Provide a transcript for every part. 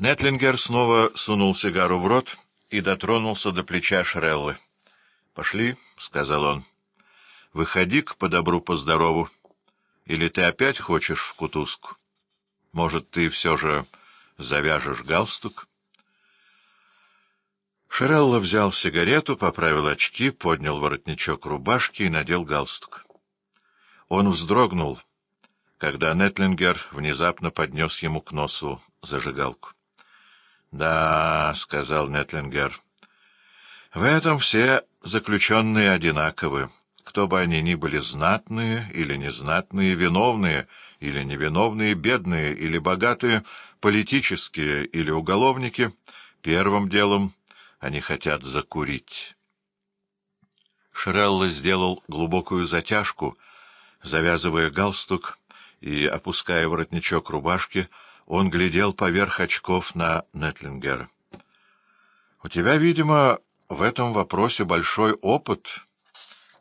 Нетлингер снова сунул сигару в рот и дотронулся до плеча Шреллы. — Пошли, — сказал он. — Выходи-ка по добру, по здорову. Или ты опять хочешь в кутузку? Может, ты все же завяжешь галстук? Шерелла взял сигарету, поправил очки, поднял воротничок рубашки и надел галстук. Он вздрогнул, когда Нетлингер внезапно поднес ему к носу зажигалку. — Да, — сказал Нетлингер, — в этом все заключенные одинаковы, кто бы они ни были, знатные или незнатные, виновные или невиновные, бедные или богатые, политические или уголовники, первым делом они хотят закурить. Шрелла сделал глубокую затяжку, завязывая галстук и опуская воротничок рубашки, он глядел поверх очков на Нетлингера. — У тебя, видимо, в этом вопросе большой опыт,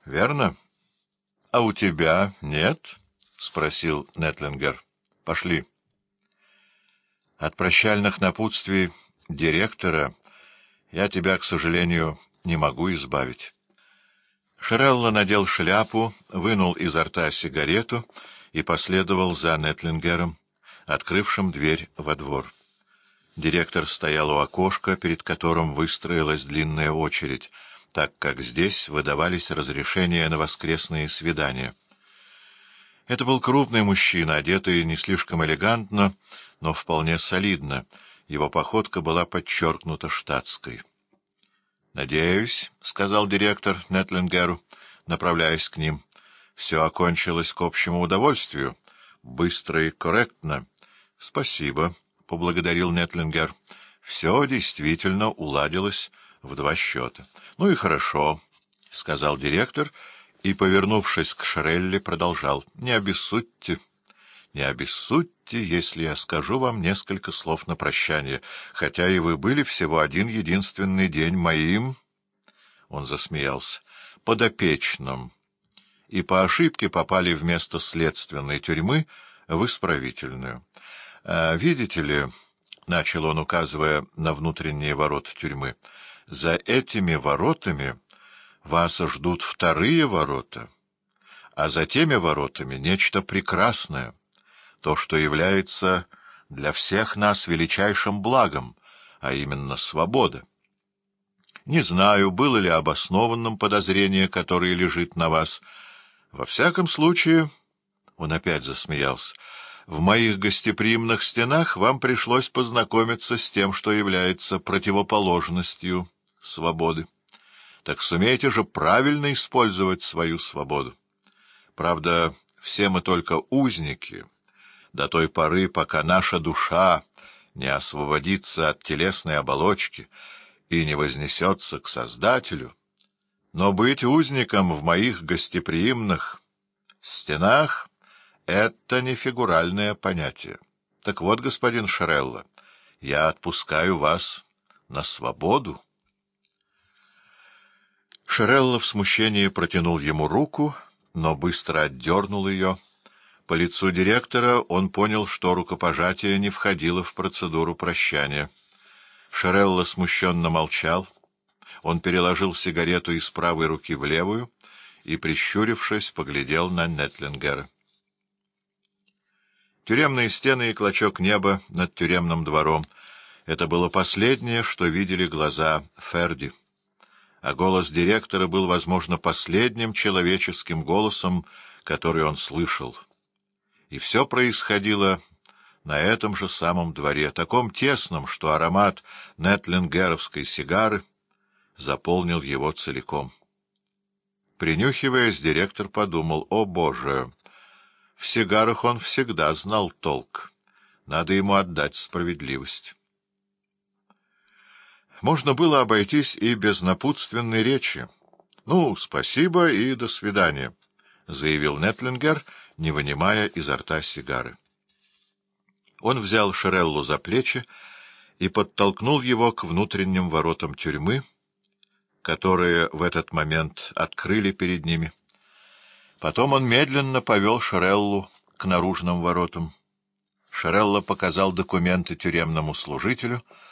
верно? — А у тебя нет? — спросил Нетлингер. — Пошли. От прощальных напутствий директора я тебя, к сожалению, не могу избавить. Шерелла надел шляпу, вынул изо рта сигарету и последовал за Нетлингером открывшим дверь во двор. Директор стоял у окошка, перед которым выстроилась длинная очередь, так как здесь выдавались разрешения на воскресные свидания. Это был крупный мужчина, одетый не слишком элегантно, но вполне солидно. Его походка была подчеркнута штатской. — Надеюсь, — сказал директор Нетлингеру, направляясь к ним, — все окончилось к общему удовольствию, быстро и корректно. — Спасибо, — поблагодарил Нетлингер. — Все действительно уладилось в два счета. — Ну и хорошо, — сказал директор и, повернувшись к Шрелли, продолжал. — Не обессудьте, не обессудьте, если я скажу вам несколько слов на прощание, хотя и вы были всего один единственный день моим... Он засмеялся. — Подопечным. И по ошибке попали вместо следственной тюрьмы в исправительную. А, видите ли, — начал он, указывая на внутренние ворота тюрьмы, — за этими воротами вас ждут вторые ворота, а за теми воротами нечто прекрасное, то, что является для всех нас величайшим благом, а именно свобода. Не знаю, было ли обоснованным подозрение, которое лежит на вас. Во всяком случае, он опять засмеялся, — в моих гостеприимных стенах вам пришлось познакомиться с тем, что является противоположностью свободы. Так сумейте же правильно использовать свою свободу. Правда, все мы только узники, до той поры, пока наша душа не освободится от телесной оболочки и не вознесется к Создателю. Но быть узником в моих гостеприимных стенах это не фигуральное понятие. Так вот, господин Шарелло, я отпускаю вас на свободу. Шарелло в смущении протянул ему руку, но быстро отдернул ее. По лицу директора он понял, что рукопожатие не входило в процедуру прощания. Шарелло смущенно молчал. Он переложил сигарету из правой руки в левую и, прищурившись, поглядел на Нетлингера. Тюремные стены и клочок неба над тюремным двором — это было последнее, что видели глаза Ферди. А голос директора был, возможно, последним человеческим голосом, который он слышал. И все происходило на этом же самом дворе, таком тесном, что аромат нетлингеровской сигары заполнил его целиком. Принюхиваясь, директор подумал, «О, Боже!» В сигарах он всегда знал толк. Надо ему отдать справедливость. Можно было обойтись и без напутственной речи. — Ну, спасибо и до свидания, — заявил Нетлингер, не вынимая изо рта сигары. Он взял Шереллу за плечи и подтолкнул его к внутренним воротам тюрьмы, которые в этот момент открыли перед ними. Потом он медленно повел Шереллу к наружным воротам. Шерелло показал документы тюремному служителю,